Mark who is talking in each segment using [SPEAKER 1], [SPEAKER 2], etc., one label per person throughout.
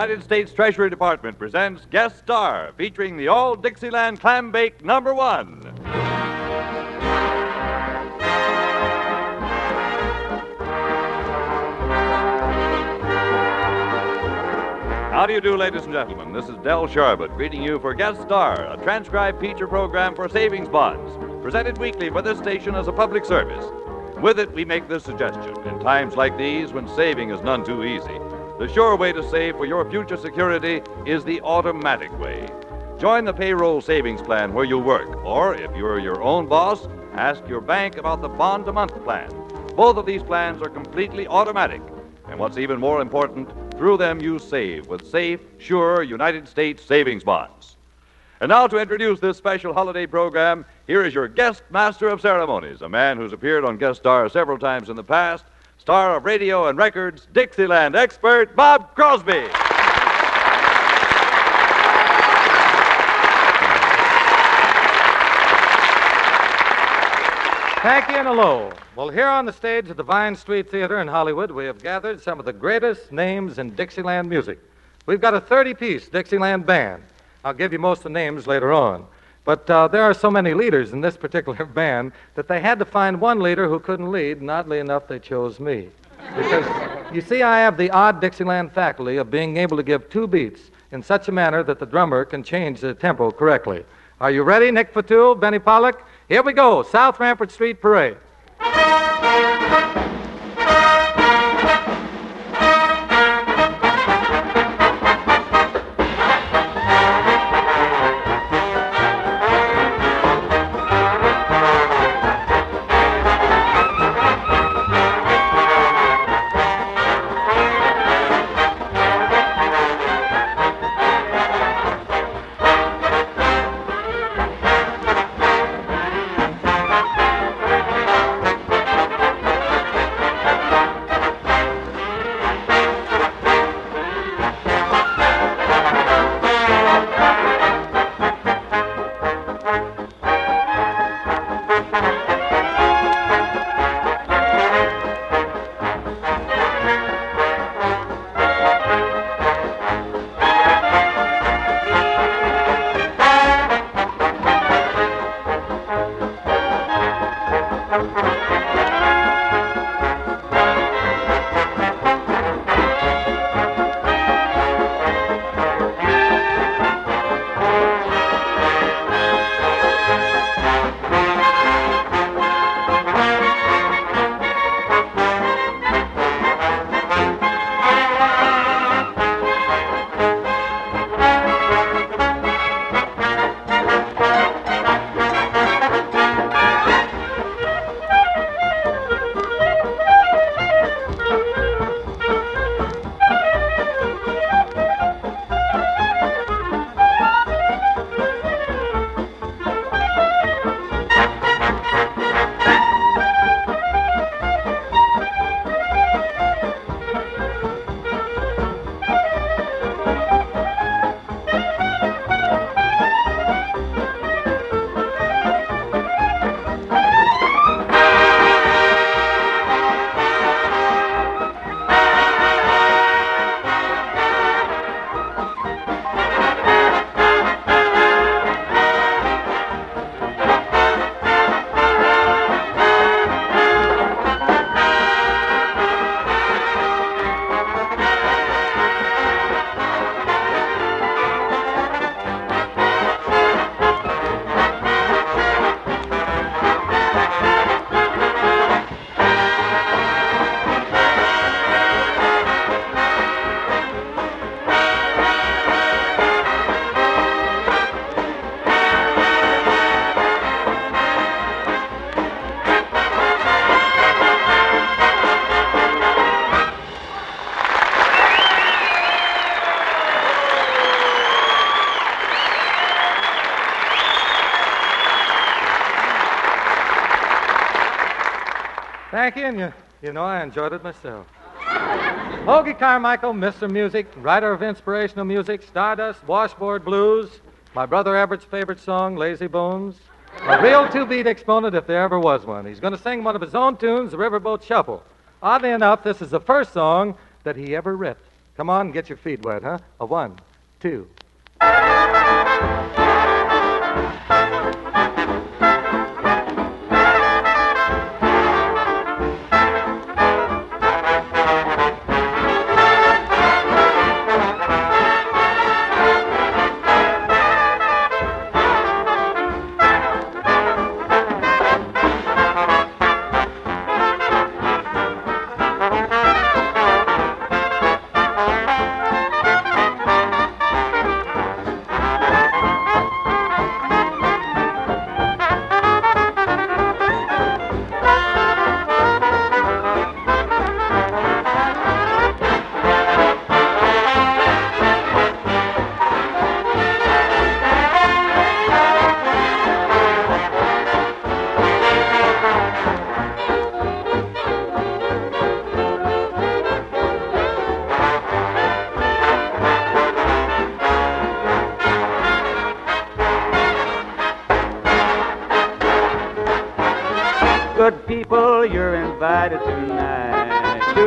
[SPEAKER 1] United States Treasury Department presents Guest Star, featuring the All Dixieland Clam Bake Number One. How do you do, ladies and gentlemen? This is Del Sharbutt greeting you for Guest Star, a transcribed feature program for savings bonds, presented weekly by this station as a public service. With it, we make this suggestion. In times like these, when saving is none too easy, the sure way to save for your future security is the automatic way. Join the payroll savings plan where you work, or if you're your own boss, ask your bank about the bond a month plan. Both of these plans are completely automatic. And what's even more important, through them you save with safe, sure United States savings bonds. And now to introduce this special holiday program, here is your guest master of ceremonies, a man who's appeared on Guest Star several times in the past, star of radio and records, Dixieland expert Bob Crosby.
[SPEAKER 2] Thank you and hello. Well, here on the stage at the Vine Street Theater in Hollywood, we have gathered some of the greatest names in Dixieland music. We've got a 30 piece Dixieland band. I'll give you most of the names later on. But uh, there are so many leaders in this particular band that they had to find one leader who couldn't lead, and oddly enough, they chose me. Because, you see, I have the odd Dixieland faculty of being able to give two beats in such a manner that the drummer can change the tempo correctly. Are you ready, Nick Fatool, Benny Pollack? Here we go South Rampart Street Parade. You, and you, you know I enjoyed it myself. Hoagy Carmichael, Mr. Music, writer of inspirational music, Stardust, Washboard Blues, my brother Everett's favorite song, Lazy Bones. A real two beat exponent if there ever was one. He's going to sing one of his own tunes, the Riverboat Shuffle. Oddly enough, this is the first song that he ever writ. Come on, get your feet wet, huh? A one, two.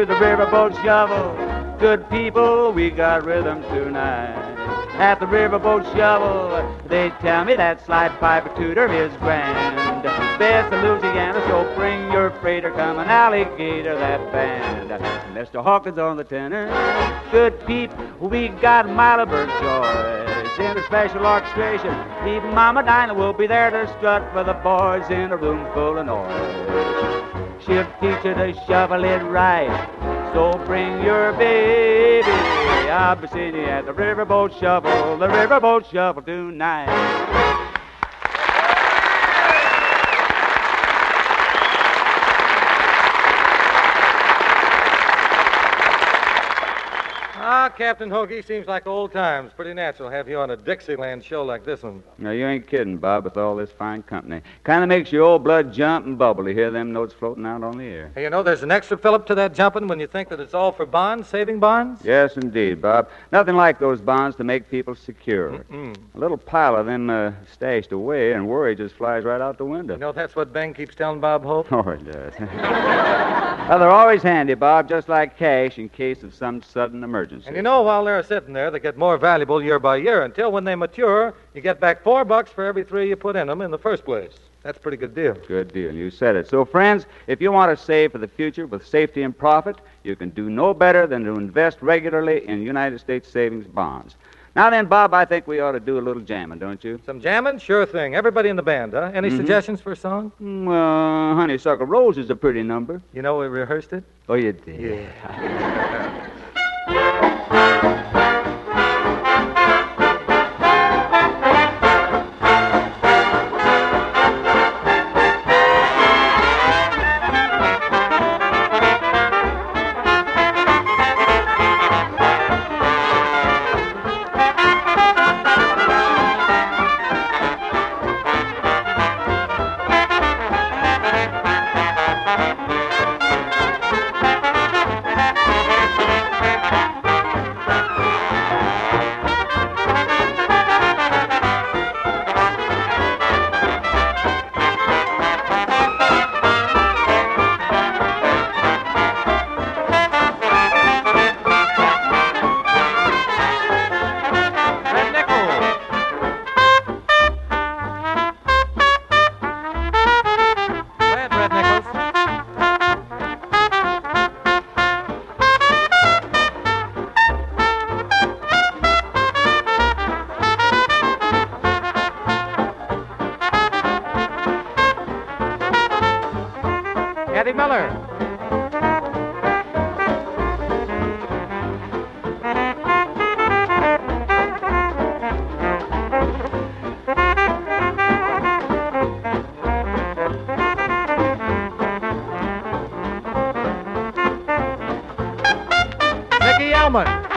[SPEAKER 3] The riverboat shuffle. Good people, we got rhythm tonight. At the riverboat shuffle, they tell me that slide piper tutor is grand. Best of Louisiana, so bring your freighter, come an alligator, that band. Mr. Hawkins on the tenor. Good people, we got Malaburg Joyce in a special orchestration. Even Mama Dinah will be there to strut for the boys in a room full of noise. She'll teach you to shovel it right. So bring your baby. Seeing you at the riverboat shuffle, the riverboat shuffle tonight.
[SPEAKER 2] Captain Hoagy, seems like old times. Pretty natural to have you on a Dixieland show like this one.
[SPEAKER 3] Now, you ain't kidding, Bob, with all this fine company. Kind of makes your old blood jump and bubble to hear them notes floating out on the air.
[SPEAKER 2] Hey, you know, there's an extra fillip to that jumping when you think that it's all for bonds, saving bonds.
[SPEAKER 3] Yes, indeed, Bob. Nothing like those bonds to make people secure.
[SPEAKER 2] Mm.
[SPEAKER 3] A little pile of them uh, stashed away, and worry just flies right out the window.
[SPEAKER 2] You know, that's what Ben keeps telling Bob Hope.
[SPEAKER 3] Oh, it does. well, they're always handy, Bob, just like cash in case of some sudden emergency.
[SPEAKER 2] And you know, while they're sitting there, they get more valuable year by year until when they mature, you get back four bucks for every three you put in them in the first place. That's a pretty good deal.
[SPEAKER 3] Good deal. You said it. So, friends, if you want to save for the future with safety and profit, you can do no better than to invest regularly in United States savings bonds. Now then, Bob, I think we ought to do a little jamming, don't you?
[SPEAKER 2] Some jamming? Sure thing. Everybody in the band, huh? Any
[SPEAKER 3] Mhm.
[SPEAKER 2] suggestions for a song?
[SPEAKER 3] Mm, Well, Honeysuckle Rose is a pretty number.
[SPEAKER 2] You know, we rehearsed it.
[SPEAKER 3] Oh, you did?
[SPEAKER 2] Yeah. Red Mickey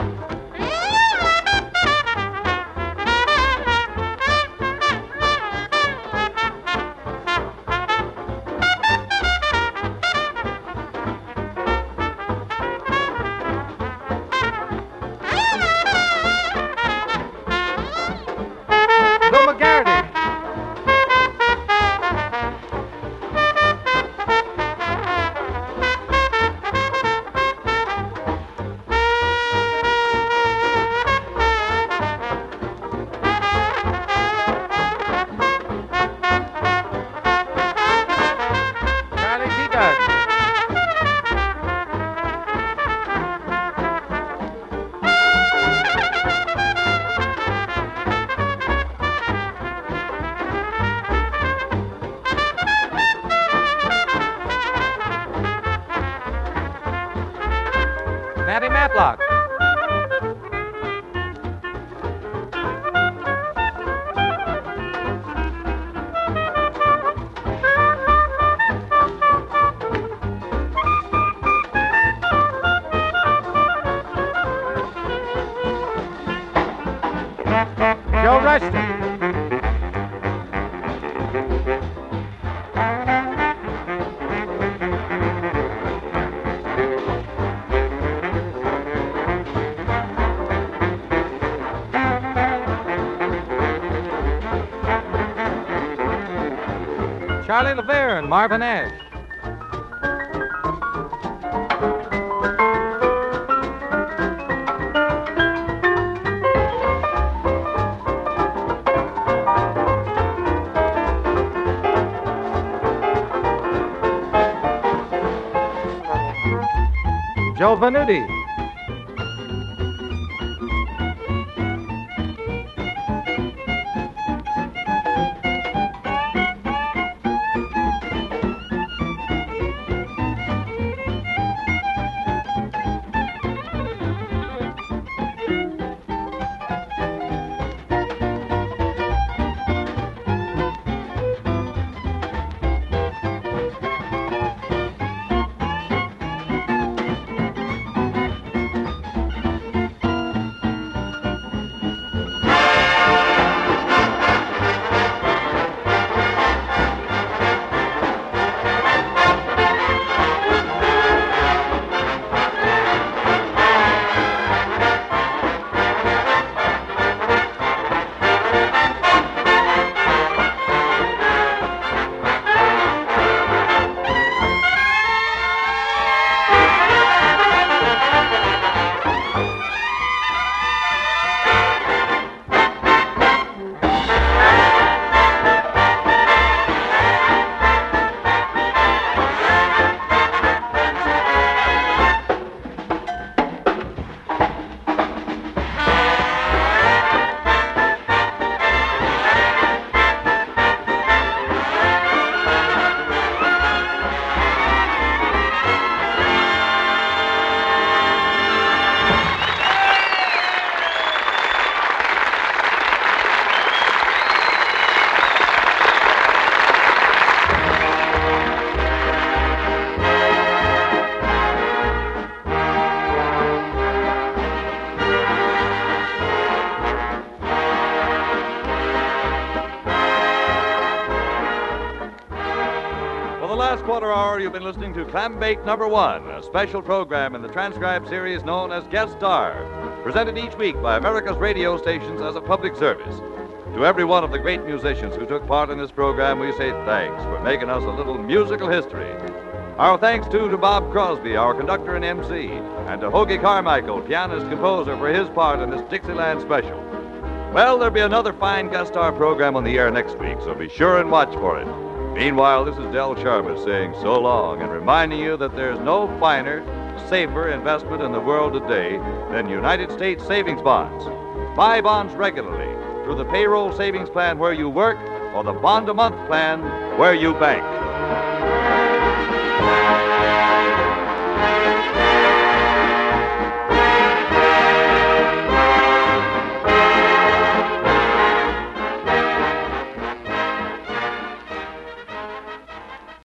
[SPEAKER 2] arrested. Charlie LaVere and Marvin Ash.
[SPEAKER 1] Giovanetti. Clam Bake Number One, a special program in the transcribed series known as Guest Star, presented each week by America's radio stations as a public service. To every one of the great musicians who took part in this program, we say thanks for making us a little musical history. Our thanks, too, to Bob Crosby, our conductor and MC, and to Hoagy Carmichael, pianist composer, for his part in this Dixieland special. Well, there'll be another fine guest star program on the air next week, so be sure and watch for it. Meanwhile, this is Del Sharbutt saying so long and reminding you that there's no finer, safer investment in the world today than United States savings bonds. Buy bonds regularly through the payroll savings plan where you work or the bond a month plan where you bank.